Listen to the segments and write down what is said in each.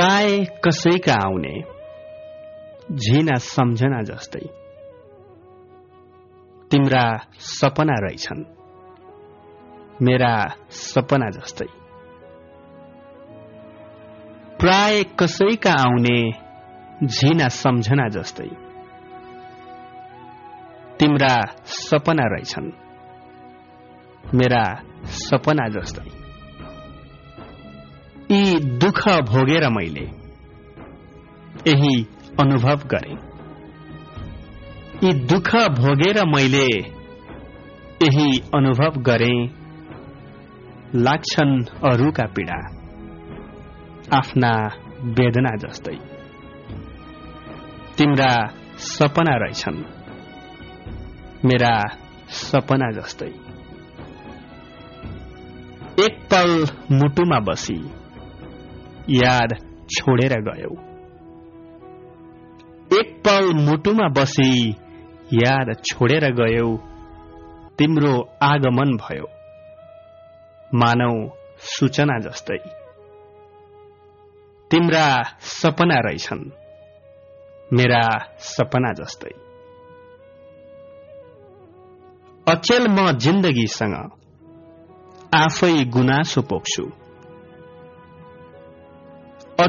प्राय कसैका आउने? झिना सम्झना जस्तै। तिम्रा सपना रहेछन्। मेरा सपना जस्तै। प्राय कसैका आउने झिना सम्झना जस्तै। तिम्रा सपना रहेछन्। मेरा सपना जस्तै। दुःख भोगेर मैले यही अनुभव गरे। यी दुःख भोगेर मैले यही अनुभव गरे। लाग्छन् अरूका पीडा आफ्ना वेदना जस्तै। तिम्रा सपना रहेछन् मेरा सपना जस्तै। एक पल मुटुमा बसी याद छोडेर गयौ। एक पल मुटुमा बसी याद छोडेर गयौ। तिम्रो आगमन भयो। मानौ सूचना जस्तै। तिम्रा सपना रहेछन् मेरा सपना जस्तै। अचेल म जिन्दगीसँग आफै गुनासो पोख्छु।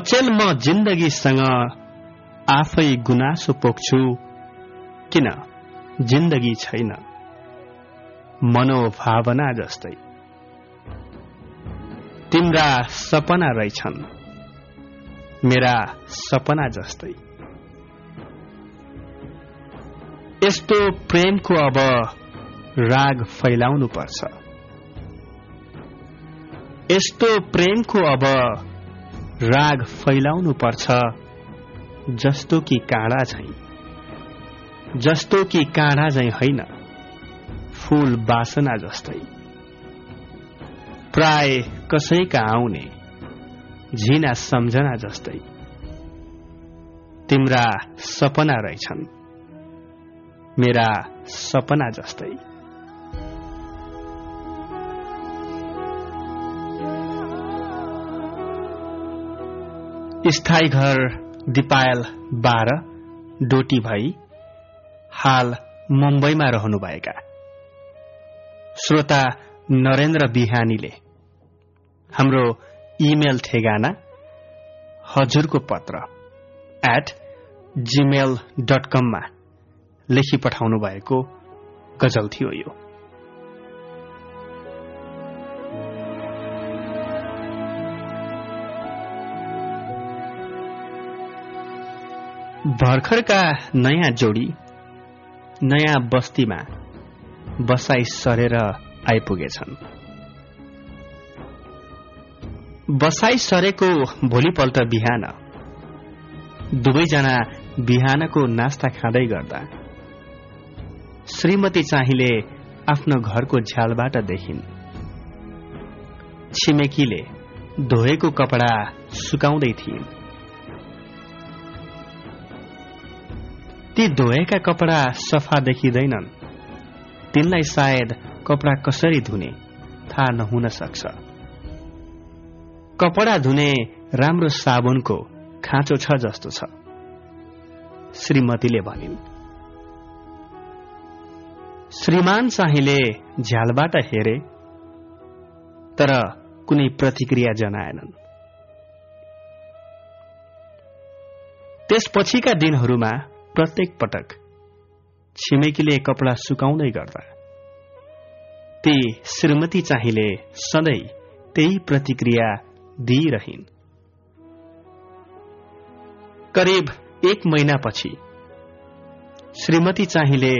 अचेल म जिन्दगीसँग आफै गुनासो पोख्छु किन? जिन्दगी छैन। मनोभावना जस्तै। तिम्रा सपना रहेछन्। मेरा सपना जस्तै। यस्तो प्रेमको अब राग फैलाउनु पर्छ यस्तो प्रेमको अब राग फैलाउनु पर्छ जस्तो कि काँडा झै। जस्तो कि काँडा झै होइन फूल बासना जस्तै। प्राय कसैका आउने झिना सम्झना जस्तै। तिम्रा सपना रहेछन् मेरा सपना जस्तै। स्थायी घर दिपायल बाह्र डोटी भई हाल मुम्बईमा रहनुभएका। श्रोता नरेन्द्र बिहानीले हाम्रो इमेल ठेगाना हजुरको पत्र एट जीमेल डट कममा लेखी पठाउनु भएको गजल थियो यो। भर्खरका नयाँ जोडी नयाँ बस्तीमा बसाई सरेर आइपुगेछन्। बसाई सरेको भोलिपल्ट बिहान दुवैजना बिहानको नास्ता खाँदै गर्दा श्रीमती चाहिँले आफ्नो घरको झ्यालबाट देखिन्। छिमेकीले धोएको कपडा सुकाउँदै थिइन्। ती धोएका कपडा सफा देखिँदैनन्। तिनलाई सायद कपडा कसरी धुने थाहा नहुन सक्छ। कपडा धुने राम्रो साबुनको खाँचो छ जस्तो छ। श्रीमतीले भनिन् श्रीमान चाहिँले झ्यालबाट हेरे तर कुनै प्रतिक्रिया जनाएनन्। त्यसपछिका दिनहरूमा प्रत्येक पटक छिमेकीले कपडा सुकाउँदै गर्दा ती श्रीमती चाहिँले सधैँ त्यही प्रतिक्रिया दिइरहन्। करिब एक महिनापछि श्रीमती चाहिँले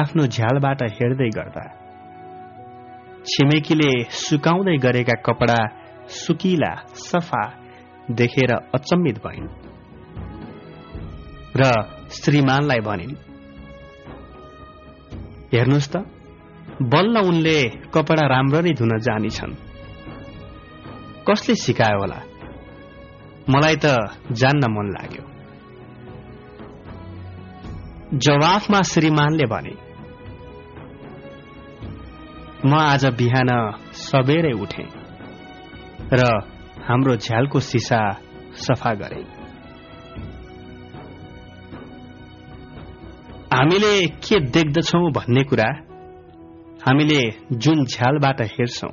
आफ्नो झ्यालबाट हेर्दै गर्दा छिमेकीले सुकाउँदै गरेका कपडा सुकिला सफा देखेर अचम्मित भइन्। र श्रीमानलाई भनिन् हेर्नुहोस् त बल्ल उनले कपडा राम्ररी धुन जानिछन्। कसले सिकायो होला? मलाई त जान्न मन लाग्यो। जवाफमा श्रीमानले भने म आज बिहान सबेरै उठे र हाम्रो झ्यालको सिसा सफा गरे। हामीले के देख्दछौ भन्ने कुरा हामीले जुन झ्यालबाट हेर्छौ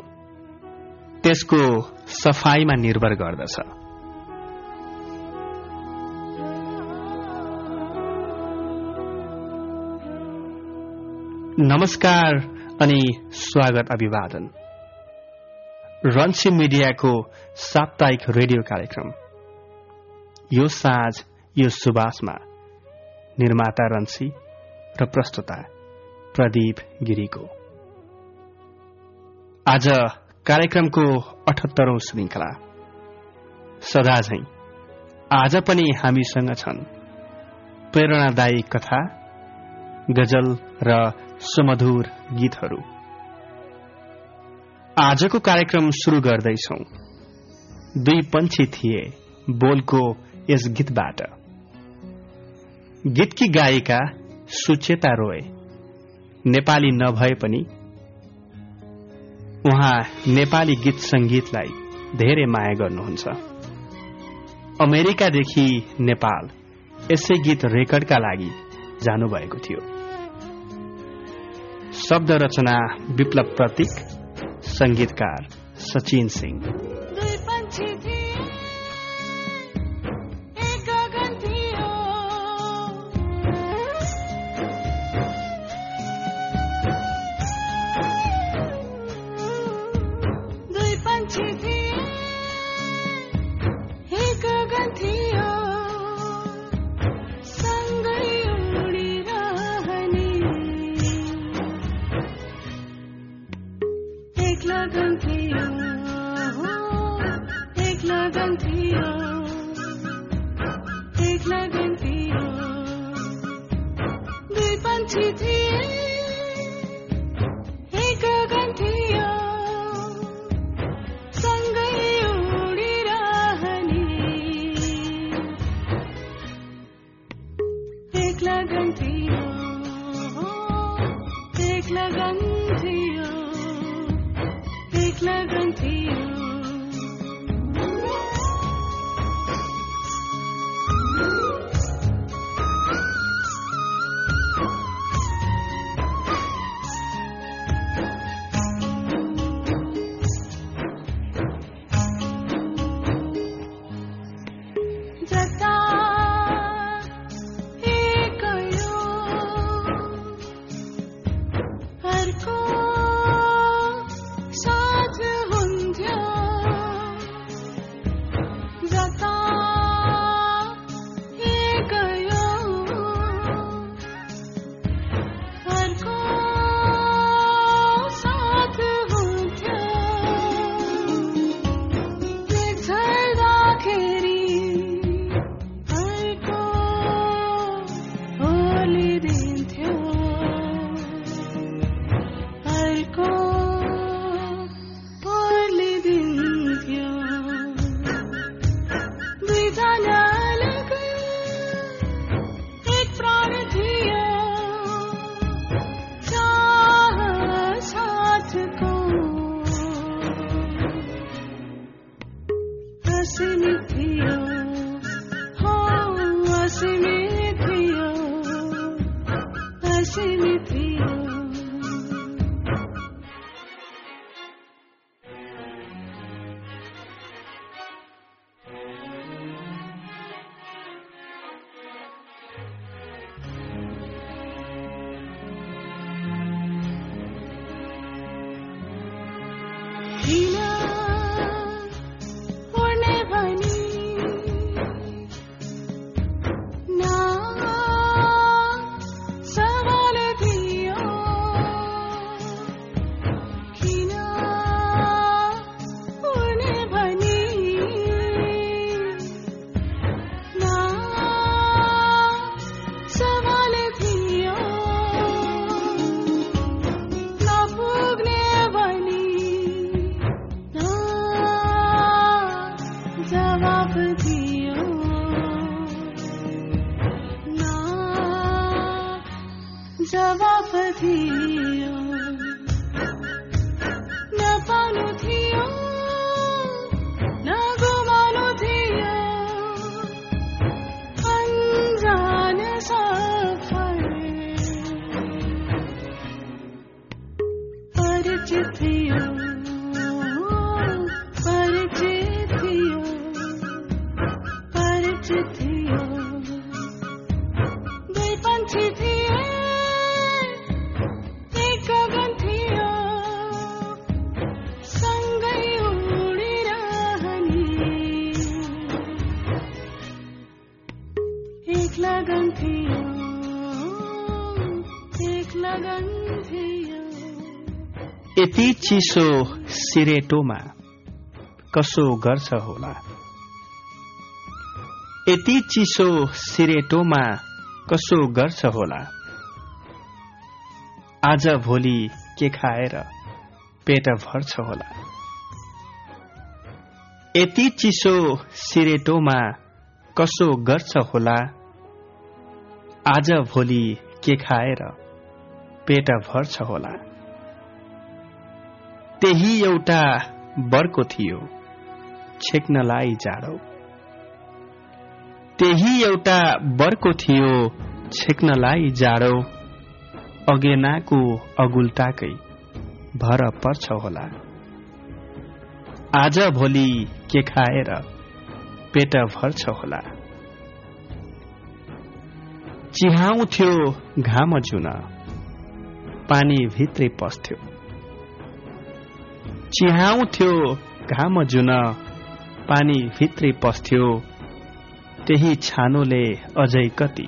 त्यसको सफाईमा निर्भर गर्दछ। नमस्कार अनि स्वागत अभिवादन। रन्सी मिडियाको साप्ताहिक रेडियो कार्यक्रम। यो साँझ यो सुबासमा निर्माता रन्सी। र प्रस्तुता प्रदीप गिरीको। आज कार्यक्रमको अठहत्तरौं श्रृङ्खला। सदा झै आज पनि हामीसँग छन् प्रेरणादायी कथा गजल र सुमधुर गीतहरू। आजको कार्यक्रम शुरू गर्दैछौ। दुई पंक्षी थिए बोलको यस गीतबाट। गीतकी गायिका सुचेता रोए नेपाली नभए पनि उहाँ नेपाली गीत संगीतलाई धेरै माया गर्नुहुन्छ। अमेरिकादेखि नेपाल यसै गीत रेकर्डका लागि जानुभएको थियो। शब्द रचना विप्लव प्रतीक संगीतकार सचिन सिंह। चिसो सिरेटोमा कसो गर्छ होला? यति चिसो सिरेटोमा कसो गर्छ होला? आज भोलि के खाएर पेट भर्छ होला? यति चिसो सिरेटोमा कसो गर्छ होला? आज भोलि के खाएर पेट भर्छ होला? त्यही एउटा बर्को थियो। छेक्नलाई जाडो। त्यही एउटा बर्को थियो छेक्नलाई जाडो। अगेनाको अगुल्टाकै भर पर्छ होला। आज भोलि के खाएर पेट भर्छ होला। चिहाउँथ्यो घाम जुन। पानी भित्रै पस्थ्यो। चिहाउँथ्यो घाम जुन पानी भित्रै पस्थ्यो त्यही छानोले अझै कति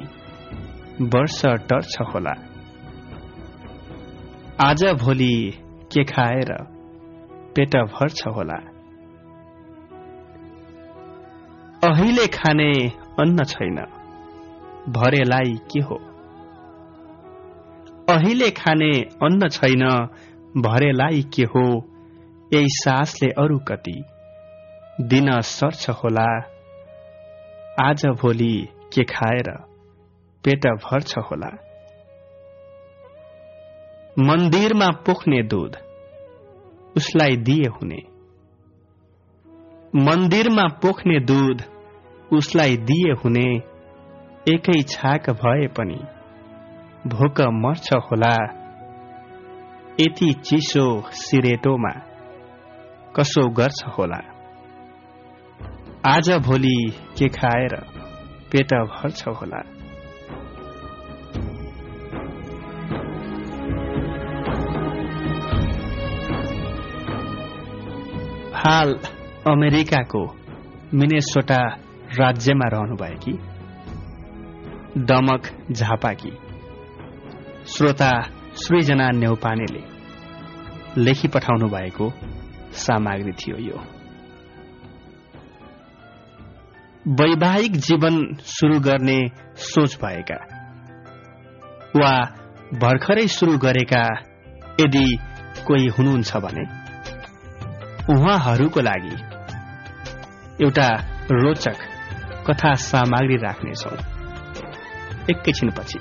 वर्ष टर्छ होला। आज भोलि के खाएर पेट भर्छ होला। अहिले खाने अन्न छैन भरेलाई के हो? अहिले खाने अन्न छैन भरेलाई के हो? यही सासले अरू कति दिन सर्छ होला। आज भोलि के खाएर पेट भर्छ होला। मन्दिरमा पोख्ने दूध उसलाई दिए हुने। मन्दिरमा पोख्ने दूध उसलाई दिए हुने। एकै छाक भए पनि भोक मर्छ होला। यति चिसो सिरेटोमा कसो गर्छ होला? आज भोलि के खाएर पेट भर्छ होला? हाल अमेरिकाको मिनेसोटा राज्यमा रहनुभएकी दमक झापाकी श्रोता सृजना नेउपानेले लेखी पठाउनु भएको सामग्री थियो यो। वैवाहिक जीवन सुरु गर्ने सोच भएका वा भर्खरै सुरु गरेका यदि कोही हुनुहुन्छ भने उहाँहरूको लागि एउटा रोचक कथा सामग्री राख्नेछौ। एकैछिनपछि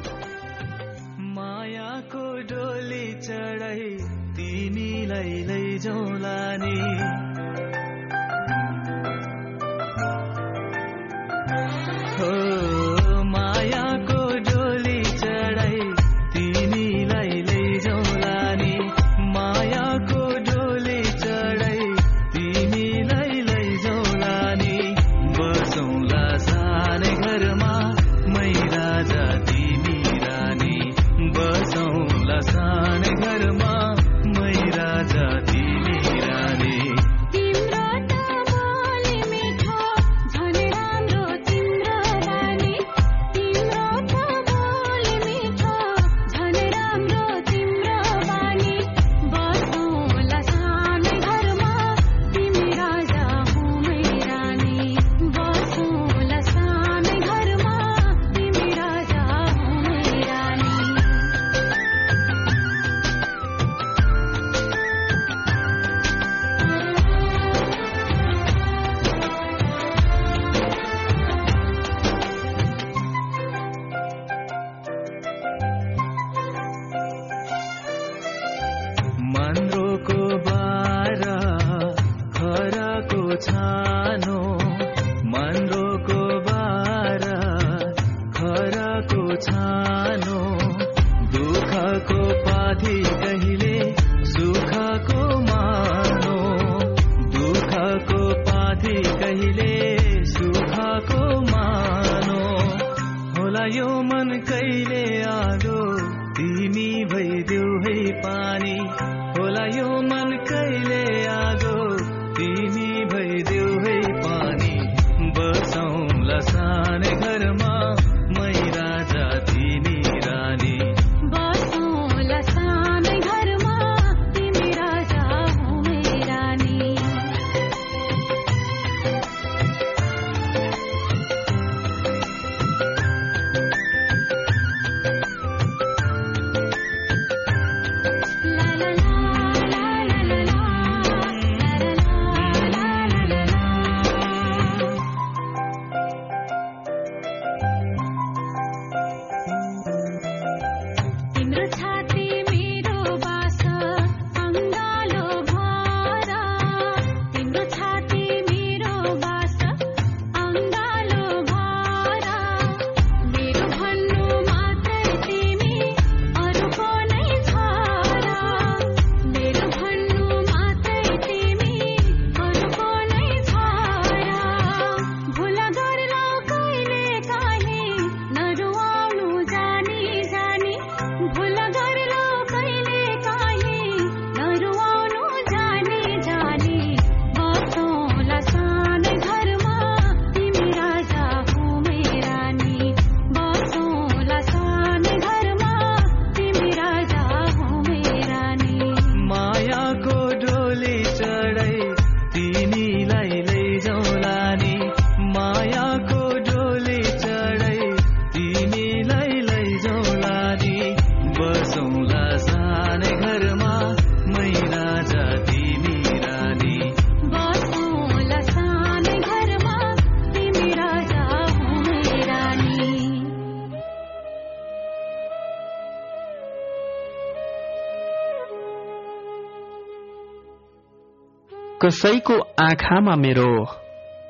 कसैको आँखामा मेरो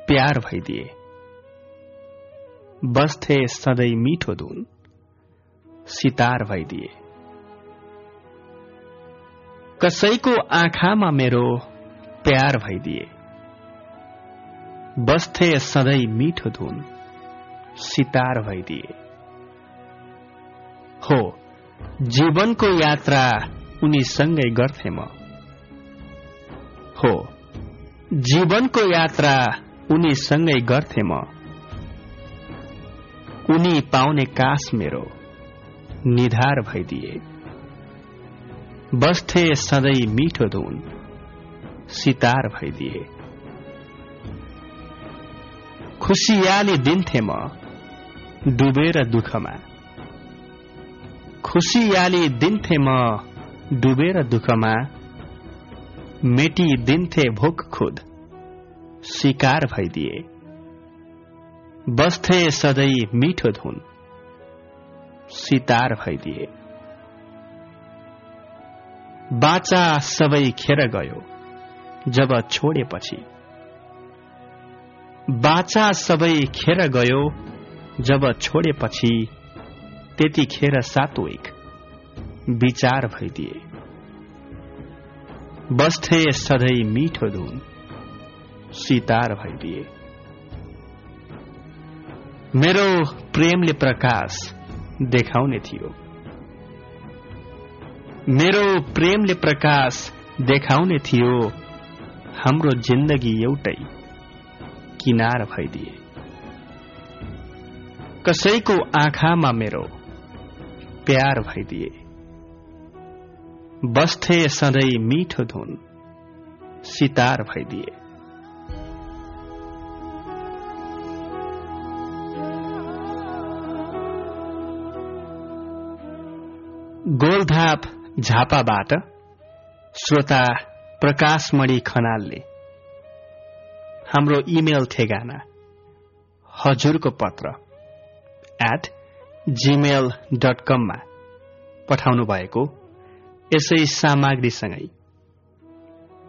प्यार भइदिए। बस्थे सधैँ मिठो धुन सितार भइदिए। कसैको आँखामा मेरो प्यार भइदिए। बस्थे सधैँ मिठो धुन सितार भइदिए। हो जीवनको यात्रा उनीसँगै गर्थे म। हो जीवनको यात्रा उनीसँगै गर्थे म। उनी पाउने कास मेरो निधार भइदिए। बस्थे सधैँ मिठो धुन सितार भइदिए। खुसियाली दिन्थे म डुबेर दुःखमा। खुसियाली दिन्थे म डुबेर दुःखमा। मेटी दिन्थे भोक खुद। शिकार भइदिए बस्थे सधैँ मिठो धुन। सितार भइदिए बाचा सबै खेर गयो जब छोडेपछि। बाचा सबै खेर गयो जब छोडेपछि त्यतिखेर सात्विक विचार भइदिए बस्थे सधैँ मिठो धुन। सितार भइदिए। मेरो प्रेमले प्रकाश देखाउने थियो। मेरो प्रेमले प्रकाश देखाउने थियो हाम्रो जिन्दगी एउटै किनार भइदिए। कसैको आँखामा मेरो प्यार भइदिए। बस्थे सधैँ मिठो धुन सितार भइदिए। गोलधाप झापाबाट श्रोता प्रकाशमणि खनालले हाम्रो इमेल ठेगाना हजुरको पत्र एट जीमेल डट कममा पठाउनु भएको यसै सामग्रीसँगै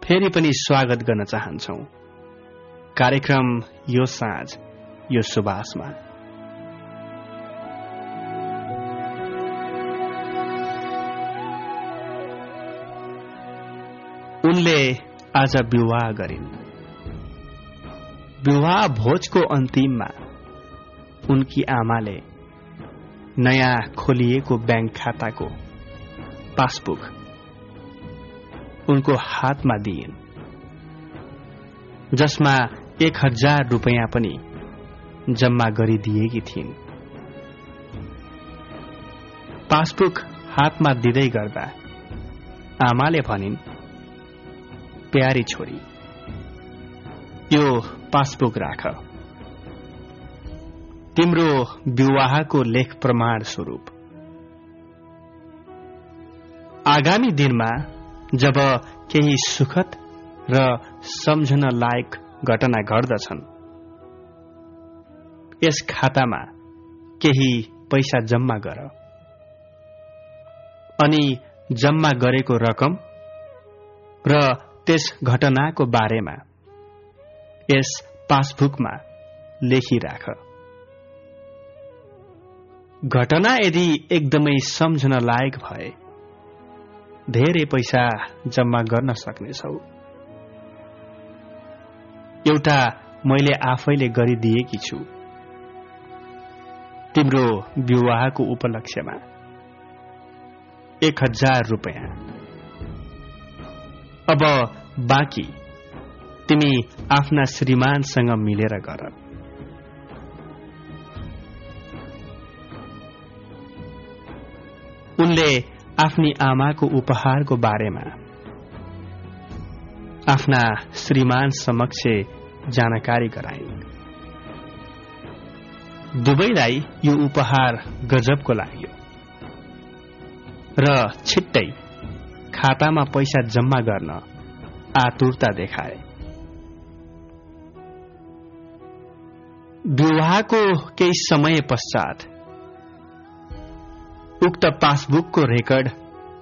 फेरि पनि स्वागत गर्न चाहन्छौ। कार्यक्रम यो साँझ यो सुबासमा उनले आज विवाह गरिन्। विवाह भोजको अन्तिममा उनकी आमाले नयाँ खोलिएको ब्याङ्क खाताको पासबुक उनको हातमा दिइन्। जसमा एक हजार रुपियाँ पनि जम्मा गरिदिएकी थिइन्। पासबुक हातमा दिँदै गर्दा आमाले भनिन् प्यारी छोरी यो पासबुक राख। तिम्रो विवाहको लेख प्रमाण स्वरूप। आगामी दिनमा जब केही सुखद र सम्झन लायक घटना घट्दछन् यस खातामा केही पैसा जम्मा गर। अनि जम्मा गरेको रकम र त्यस घटनाको बारेमा यस पासबुकमा लेखिराख। घटना यदि एकदमै सम्झन लायक भए धेरै पैसा जम्मा गर्न सक्नेछौ। एउटा मैले आफैले गरिदिएकी छु। तिम्रो विवाहको उपलक्ष्यमा। एक हजार रुपियाँ। अब बाँकी। तिमी आफ्ना श्रीमानसँग मिलेर गर। उनले आफ्नी आमाको उपहारको बारेमा। आफ्ना श्रीमान समक्ष जानकारी गराइन् दुवैलाई यो उपहार गजबको लाग्यो। र छिट्टै खातामा पैसा जम्मा गर्न आतुरता देखाए। विवाहको केही समय पश्चात उक्त पासबुकको रेकर्ड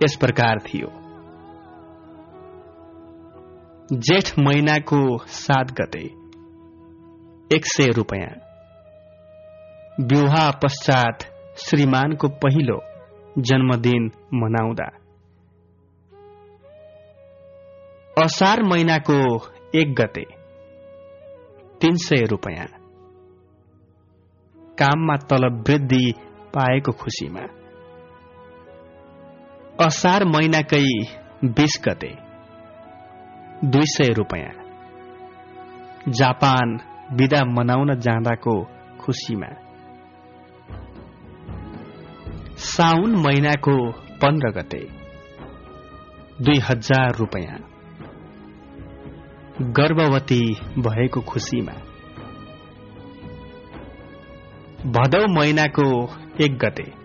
यस प्रकार थियो। जेठ महिनाको सात गते एक सय रुपियाँ। विवाह पश्चात श्रीमानको पहिलो जन्मदिन मनाउँदा। असार महिनाको एक गते तीन सय रुपियाँ। काममा तलब वृद्धि पाएको खुसीमा। असार महिनाकै बीस गते। दुई सय रुपियाँ। जापान विदा मनाउन जाँदाको खुसीमा। साउन महिनाको पन्ध्र गते। दुई हजार रुपियाँ। गर्भवती भएको खुसीमा। भदौ महिनाको एक गते।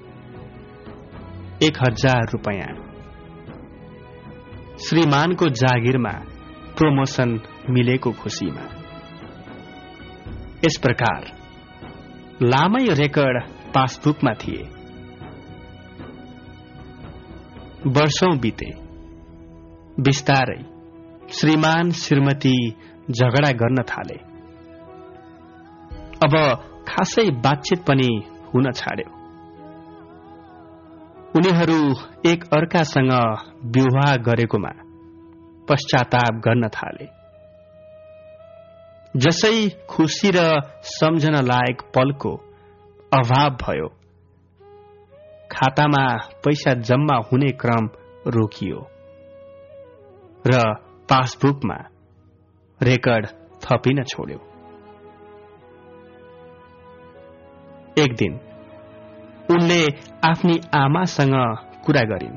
एक हजार रुपियाँ। श्रीमानको जागिरमा प्रोमोसन मिलेको खुसीमा। यस प्रकार लामै रेकर्ड पासबुकमा थिए। वर्षौं बिते। बिस्तारै श्रीमान श्रीमती झगडा गर्न थाले। अब खासै बातचित पनि हुन छाड्यो। उनीहरू एक अर्कासँग विवाह गरेकोमा पश्चाताप गर्न थाले। जसै खुसी र सम्झन लायक पलको अभाव भयो खातामा पैसा जम्मा हुने क्रम रोकियो र पासबुकमा रेकर्ड थपिन छोड्यो। एक दिन उनले आफ्नी आमासँग कुरा गरिन्।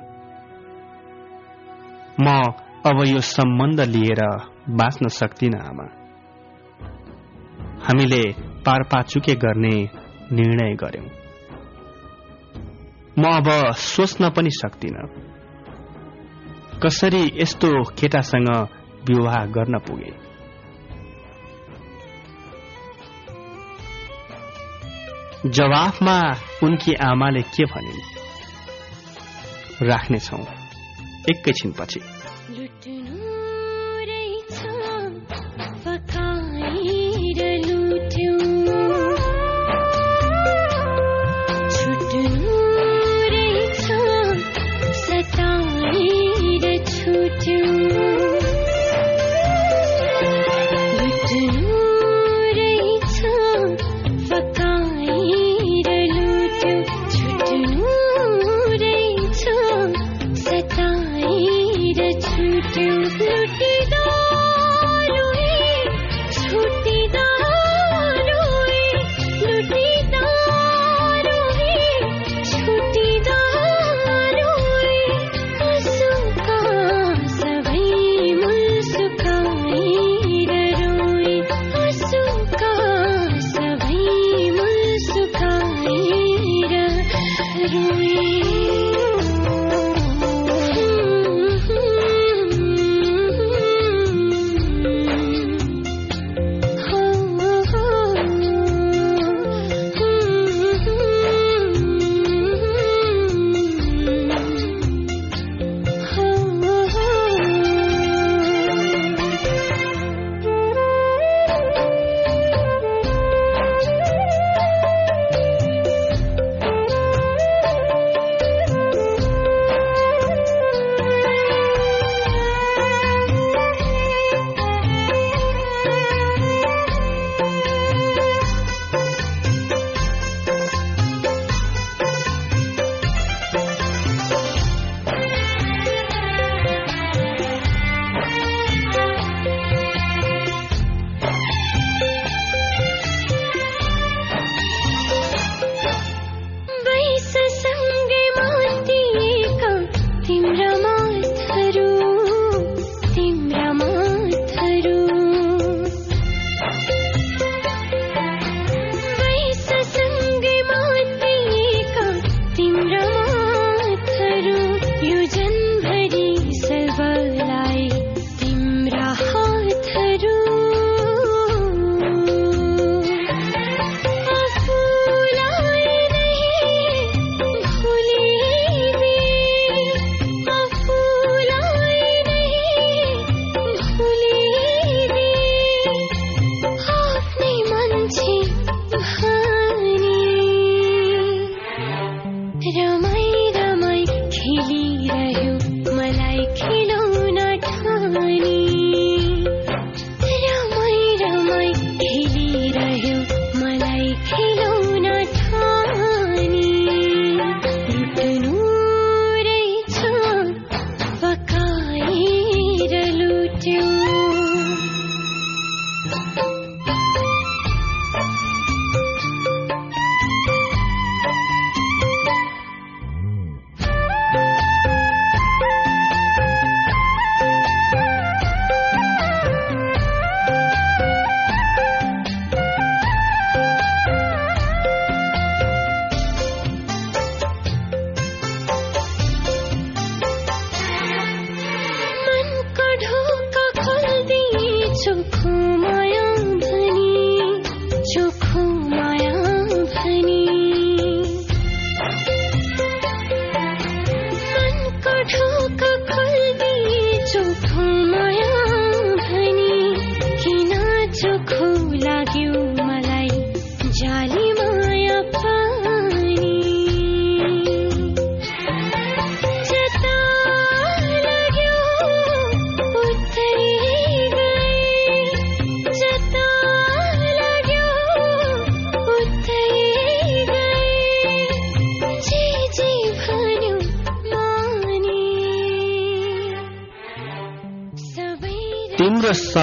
म अब यो सम्बन्ध लिएर बाँच्न सक्दिन आमा। हामीले पारपाचुके गर्ने निर्णय गर्यौं म अब सोच्न पनि सक्दिन। कसरी यस्तो केटासँग विवाह गर्न पुगे? जवाफमा उनकी आमाले के भनिन्? राख्नेछौ। एकैछिनपछि।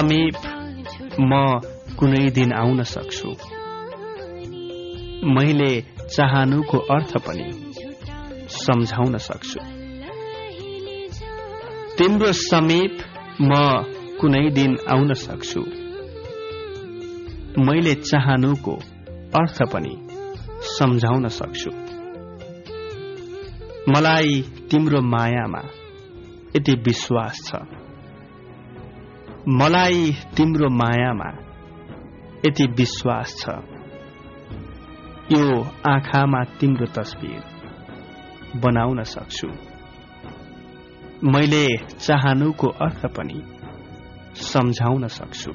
समीप म कुनै दिन आउन सक्छु। मैले चाहनुको अर्थ पनि सम्झाउन सक्छु। तिम्रो समीप म कुनै दिन आउन सक्छु। मैले चाहनुको अर्थ पनि सम्झाउन सक्छु। मलाई तिम्रो मायामा यति विश्वास छ। मलाई तिम्रो मायामा यति विश्वास छ। यो आँखामा तिम्रो तस्बिर बनाउन सक्छु। मैले चाहनुको अर्थ पनि सम्झाउन सक्छु।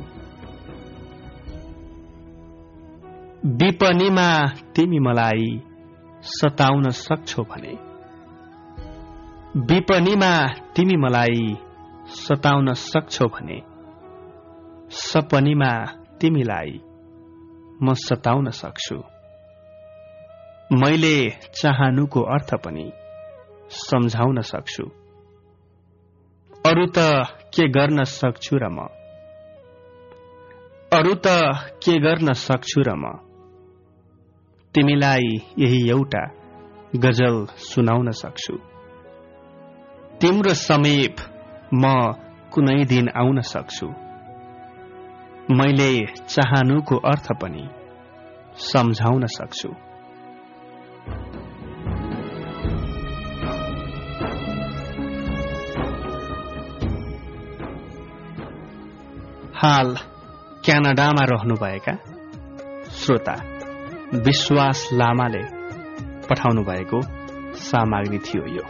विपनीमा तिमी मलाई सताउन सक्छौ भने विपनीमा तिमी मलाई सताउन सक्छौ भने सपनीमा तिमीलाई म सताउन सक्छु। मैले चाहनुको अर्थ पनि सम्झाउन सक्छु। अरू त के गर्न सक्छु र म? अरू त के गर्न सक्छु र म? तिमीलाई यही एउटा गजल सुनाउन सक्छु। तिम्रो समीप म कुनै दिन आउन सक्छु। मैले चाहनुको अर्थ पनि सम्झाउन सक्छु। हाल क्यानाडामा रहनुभएका श्रोता विश्वास लामाले पठाउनु भएको सामग्री थियो यो।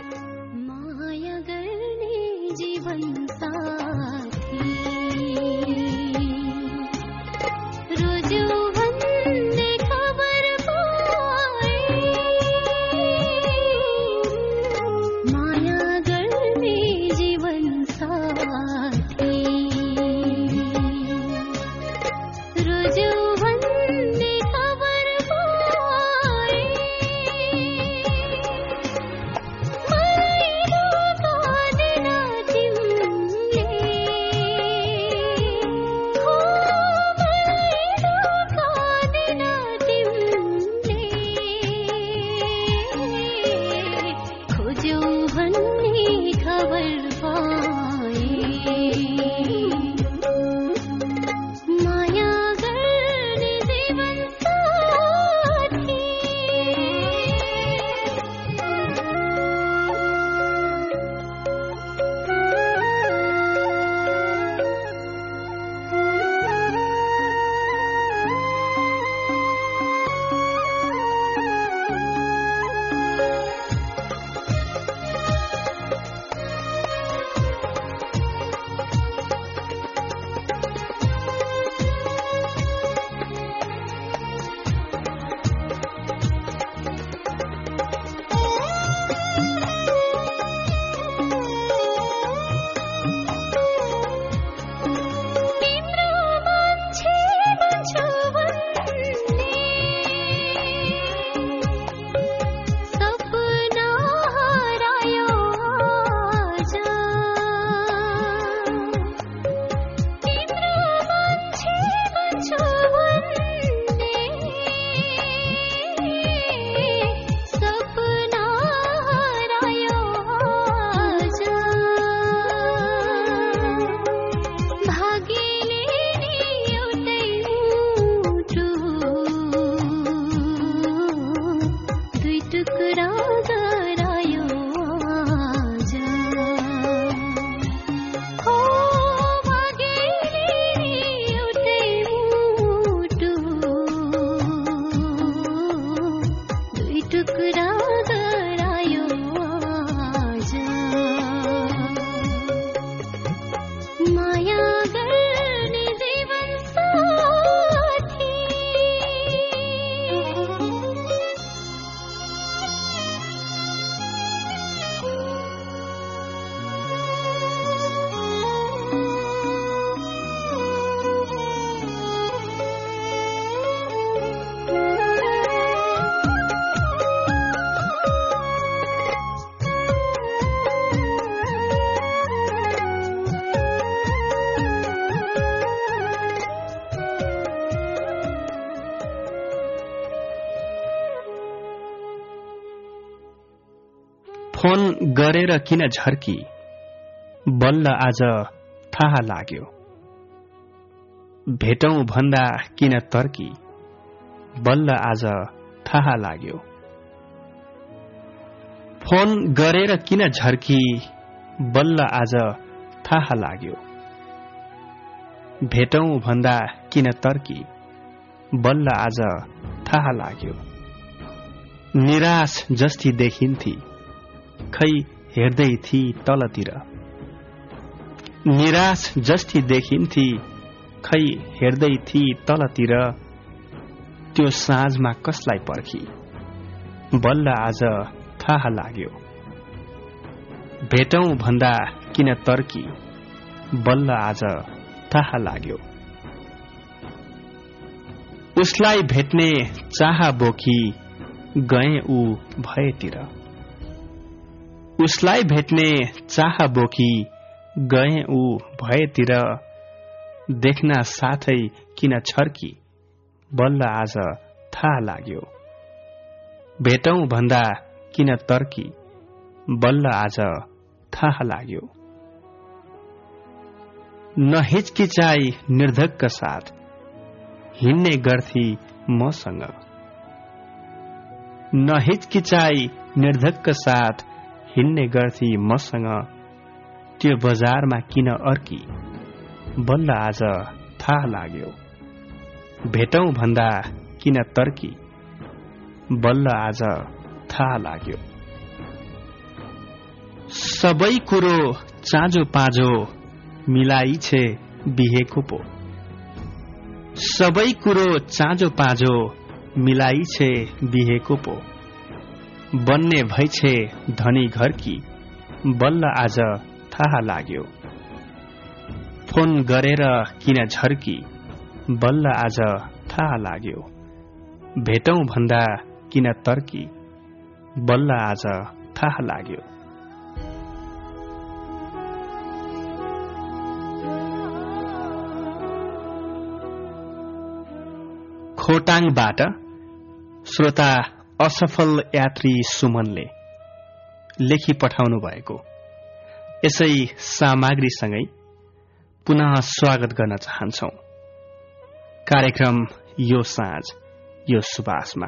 गरेर किन झर्की? बल्ल आज थाहा लाग्यो। भेटौं भन्दा किन तर्की? बल्ल आज थाहा लाग्यो। फोन गरेर किन झर्की? बल्ल आज थाहा लाग्यो। भेटौं भन्दा किन तर्की? बल्ल आज थाहा लाग्यो। निराश जस्ती देखिन्थी। खै हेर्दै थी तलतिर। निराश जस्ती देखिन्थी खै हेर्दै थी तलतिर त्यो साँझमा कसलाई पर्खी? बल्ल आज थाहा लाग्यो। भेटौं भन्दा किन तर्की? बल्ल आज थाहा लाग्यो। उसलाई भेट्ने चाह बोकी गए ऊ भएतिर। उसलाई भेट्ने चाह बोकी गए ऊ भएतिर देख्न साथै किन छर्की? बल्ल आज थाहा लाग्यो। भेटौं भन्दा किन तर्की? बल्ल आज थाहा लाग्यो। नहिचकिचाई निर्धक्क साथ हिँड्ने गर्थी मसँग। नहिचकिचाई निर्धक्क साथ हिँड्ने गर्थी मसँग। त्यो बजारमा किन अर्की? बल्ल आज थाहा लाग्यो। भेटौं भन्दा किन तर्की? बल्ल आज थाहा लाग्यो। सबै कुरो चाँजो पाँजो मिलाई छे बिहेको पो सबै कुरो चाँजो पाँजो मिलाई छे बिहेको पो बन्ने भइछे धनी घरकी बल्ल आज थाहा लाग्यो। फोन गरेर किन झर्की बल्ल आज थाहा लाग्यो। भेटौं भन्दा किन तर्की बल्ल आज थाहा लाग्यो। खोटाङबाट श्रोता असफल यात्री सुमनले लेखी पठाउनु भएको। यसै सामग्रीसँगै पुनः स्वागत गर्न चाहन्छौ। कार्यक्रम यो साँझ यो सुबासमा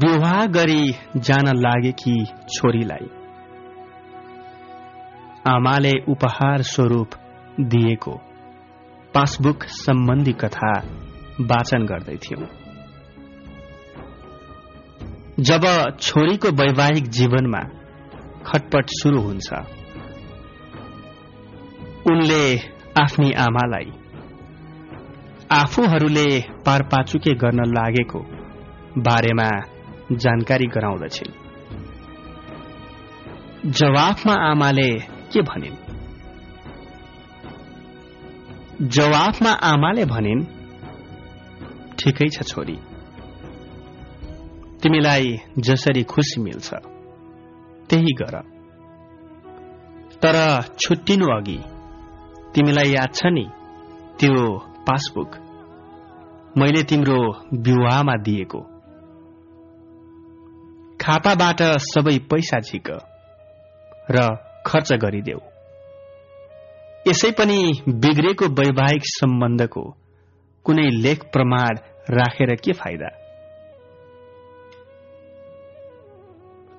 विवाह गरी जान लागेकी छोरीलाई आमाले उपहार स्वरूप दिएको। पासबुक सम्बन्धी कथा वाचन गर्दैथ्यौं जब छोरीको वैवाहिक जीवनमा खटपट शुरू हुन्छ उनले आफ्नी आमालाई आफूहरूले पारपाचुके गर्न लागेको बारेमा जानकारी गराउँदछिन्। जवाफमा आमाले के भनिन्? जवाफमा आमाले भनिन् ठिकै छ छोरी। तिमीलाई जसरी खुसी मिल्छ त्यही गर। तर छुट्टिनु अघि तिमीलाई याद छ नि त्यो पासबुक? मैले तिम्रो विवाहमा दिएको। खाताबाट सबै पैसा झिक। र खर्च गरिदेऊ। यसै पनि बिग्रेको वैवाहिक सम्बन्धको कुनै लेख प्रमाण राखेर के फाइदा?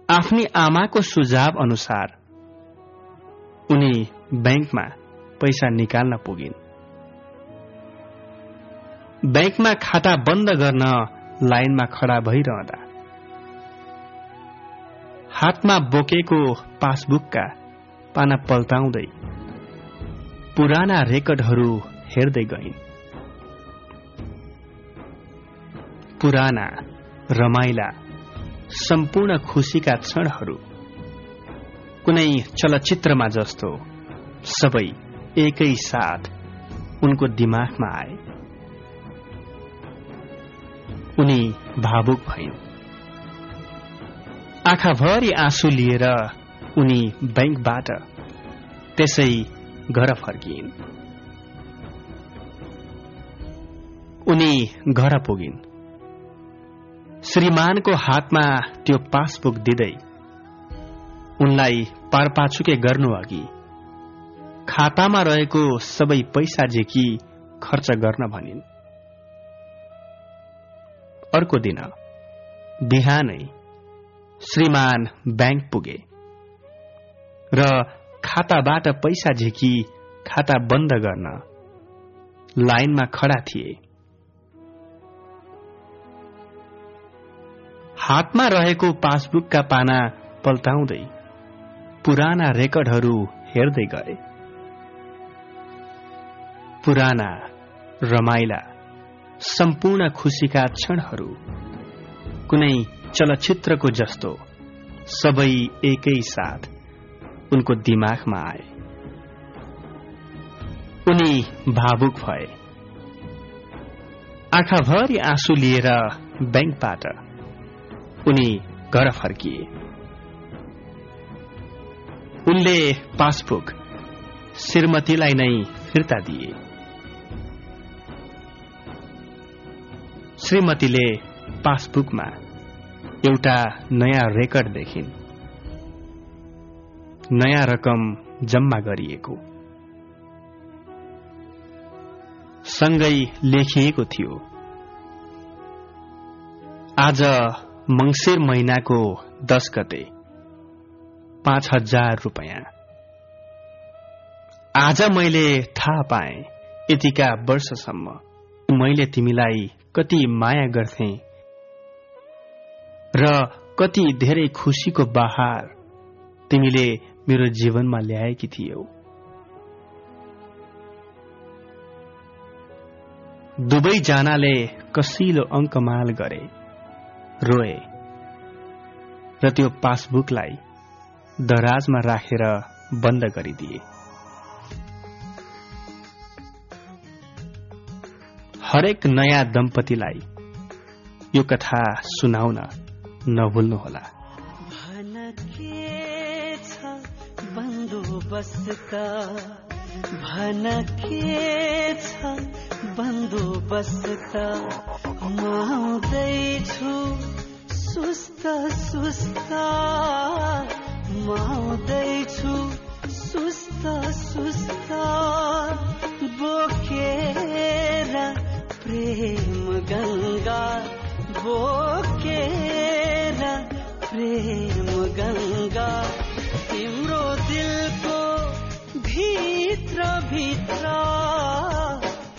आफ्नी आमाको सुझाव अनुसार उनी ब्याङ्कमा पैसा निकाल्न पुगिन्। ब्याङ्कमा खाता बन्द गर्न लाइनमा खडा भइरहँदा। हातमा बोकेको पासबुकका पाना पल्टाउँदै पुराना रेकर्डहरू हेर्दै गइन्। पुराना रमाइला सम्पूर्ण खुसीका क्षणहरू कुनै चलचित्रमा जस्तो सबै एकै साथ उनको दिमागमा आए। उनी भावुक भइन्। आँखाभरि आँसु लिएर उनी ब्याङ्कबाट त्यसै घर फर्किन् उनी घर पुगिन्। श्रीमानको हातमा त्यो पासबुक दिँदै उनलाई पारपाछुके गर्नु अघि खातामा रहेको सबै पैसा झेकी खर्च गर्न भनिन्। अर्को दिन बिहानै श्रीमान ब्याङ्क पुगे। र खाताबाट पैसा झिकी खाता बन्द गर्न लाइनमा खडा थिए। हातमा रहेको पासबुकका पाना पल्टाउँदै पुराना रेकर्डहरू हेर्दै गए। पुराना रमाइला सम्पूर्ण खुसीका क्षणहरू कुनै चलचित्रको जस्तो सबै एकै साथ। उनको दिमागमा आए। उनी भावुक भए। आँखाभरि आँसु लिएर ब्याङ्कबाट उनी घर फर्किए। उनले पासबुक श्रीमतीलाई नै फिर्ता दिए। श्रीमतीले पासबुकमा एउटा नयाँ रेकर्ड देखिन्। नयाँ रकम जम्मा गरिएको। सँगै लेखिएको थियो। आज मङ्सिर महिनाको दस गते पाँच हजार रुपियाँ। आज मैले थाहा पाएँ यतिका वर्षसम्म मैले तिमीलाई कति माया गर्थे र कति धेरै खुसीको बहार तिमीले मेरो जीवनमा ल्याएकी थियौ दुवैजनाले कसिलो अङ्कमाल गरे रोए र त्यो पासबुकलाई दराजमा राखेर बन्द गरिदिए। हरेक नयाँ दम्पतिलाई यो कथा सुनाउन नभुल्नुहोला। बन्दोबस्त भन के छ? बन्दोबस्त म आउँदैछु। सुस्त सुस्त। म आउँदैछु। सुस्त सुस्त। बोकेर प्रेम गङ्गा बोकेर प्रेम गङ्गा। भित्र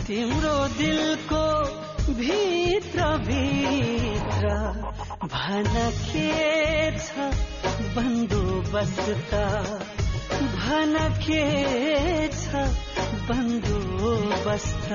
तिम्रो दिलको भित्र भित्र भन के छ बन्दोबस्त? भन के छ बन्दोबस्त?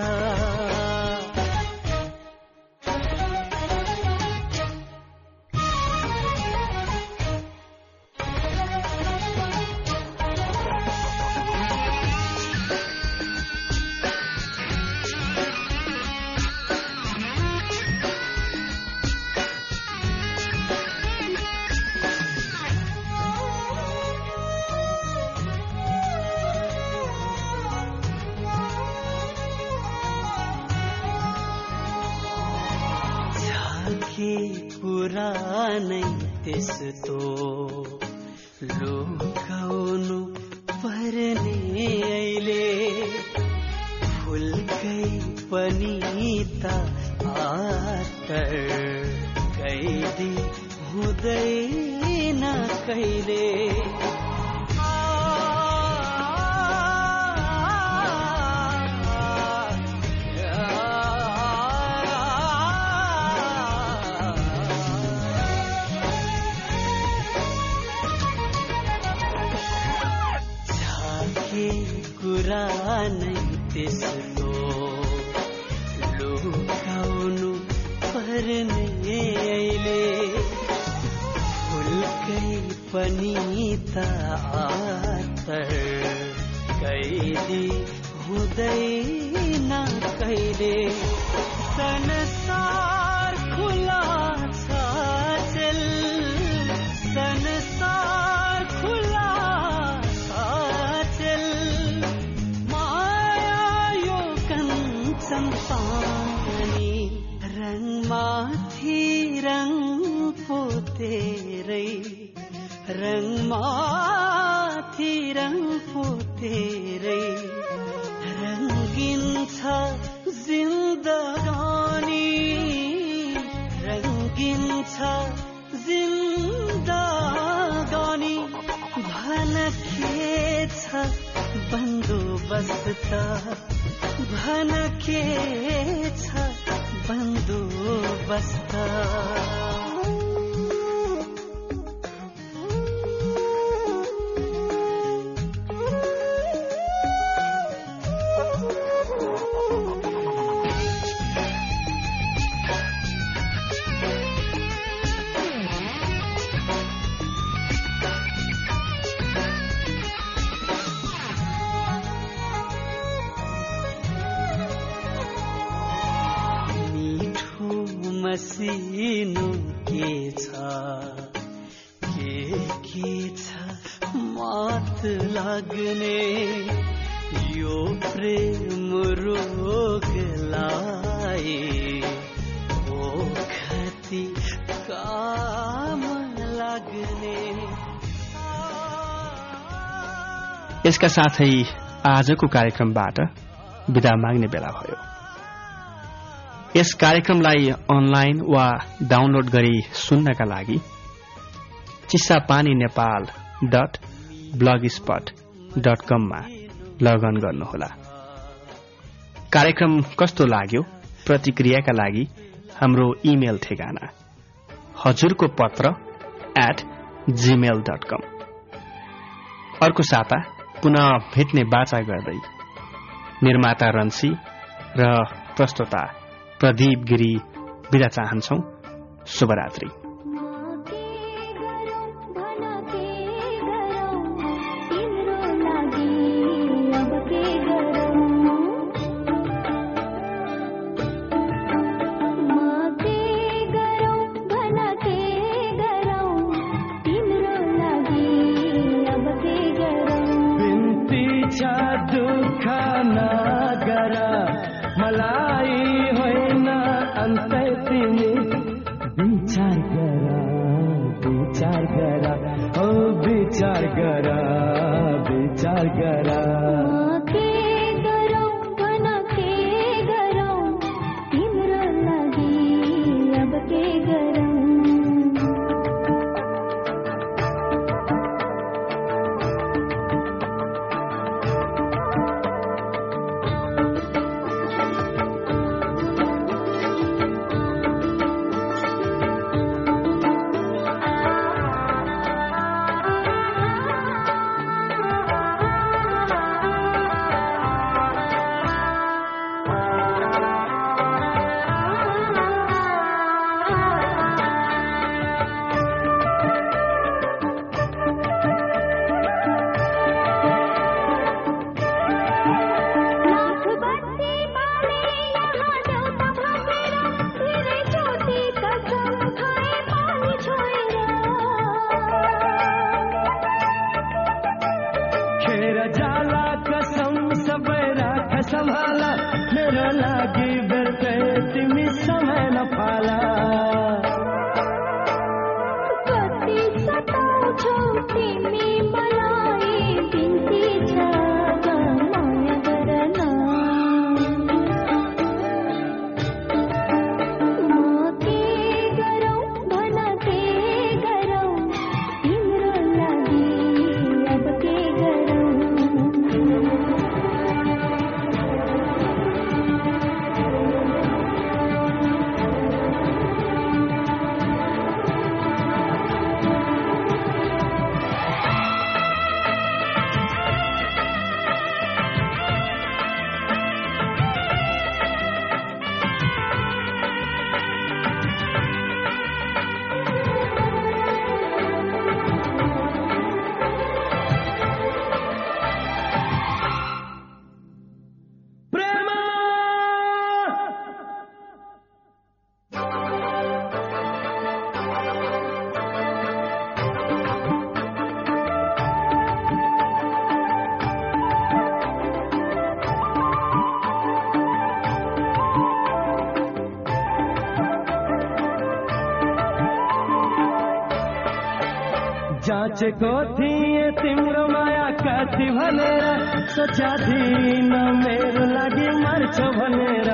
आतर कैदी हुँदैन कहिले संसार रङ माथि रङ पोतेरै रङ्गिन छ जिन्दगानी रङ्गिन छ जिन्दगानी भन के छ बन्दोबस्त भन के छ बन्दोबस्त मात लाग्ने यो प्रेम रोगलाई ओ खती काम लाग्ने। यसका साथै आजको कार्यक्रमबाट विदा माग्ने बेला भयो। यस कार्यक्रमलाई अनलाइन वा डाउनलोड गरी सुन्नका लागि Chisapani Nepal dot blogspot dot कममा लगअन गर्नुहोला। कार्यक्रम कस्तो लाग्यो? प्रतिक्रियाका लागि हाम्रो इमेल ठेगाना। हजुरको पत्र एट जीमेल डट कम अर्को साता पुनः भेट्ने बाचा गर्दै निर्माता रन्सी र प्रस्तोता प्रदीप गिरी बिदा चाहन्छौ। शुभरात्री। जाँचेको थिएँ तिम्रो माया कति भनेर सोचा थिइन मेरो लागि मर्छ भनेर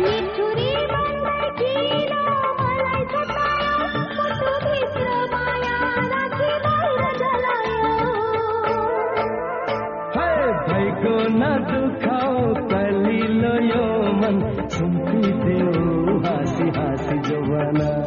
मिठुरी भन्दै किन मलाई सतायो मुटुभित्र माया राखी बाहिर जलायो। हे भइको नदुखाऊ कलिलो यो मन। Governor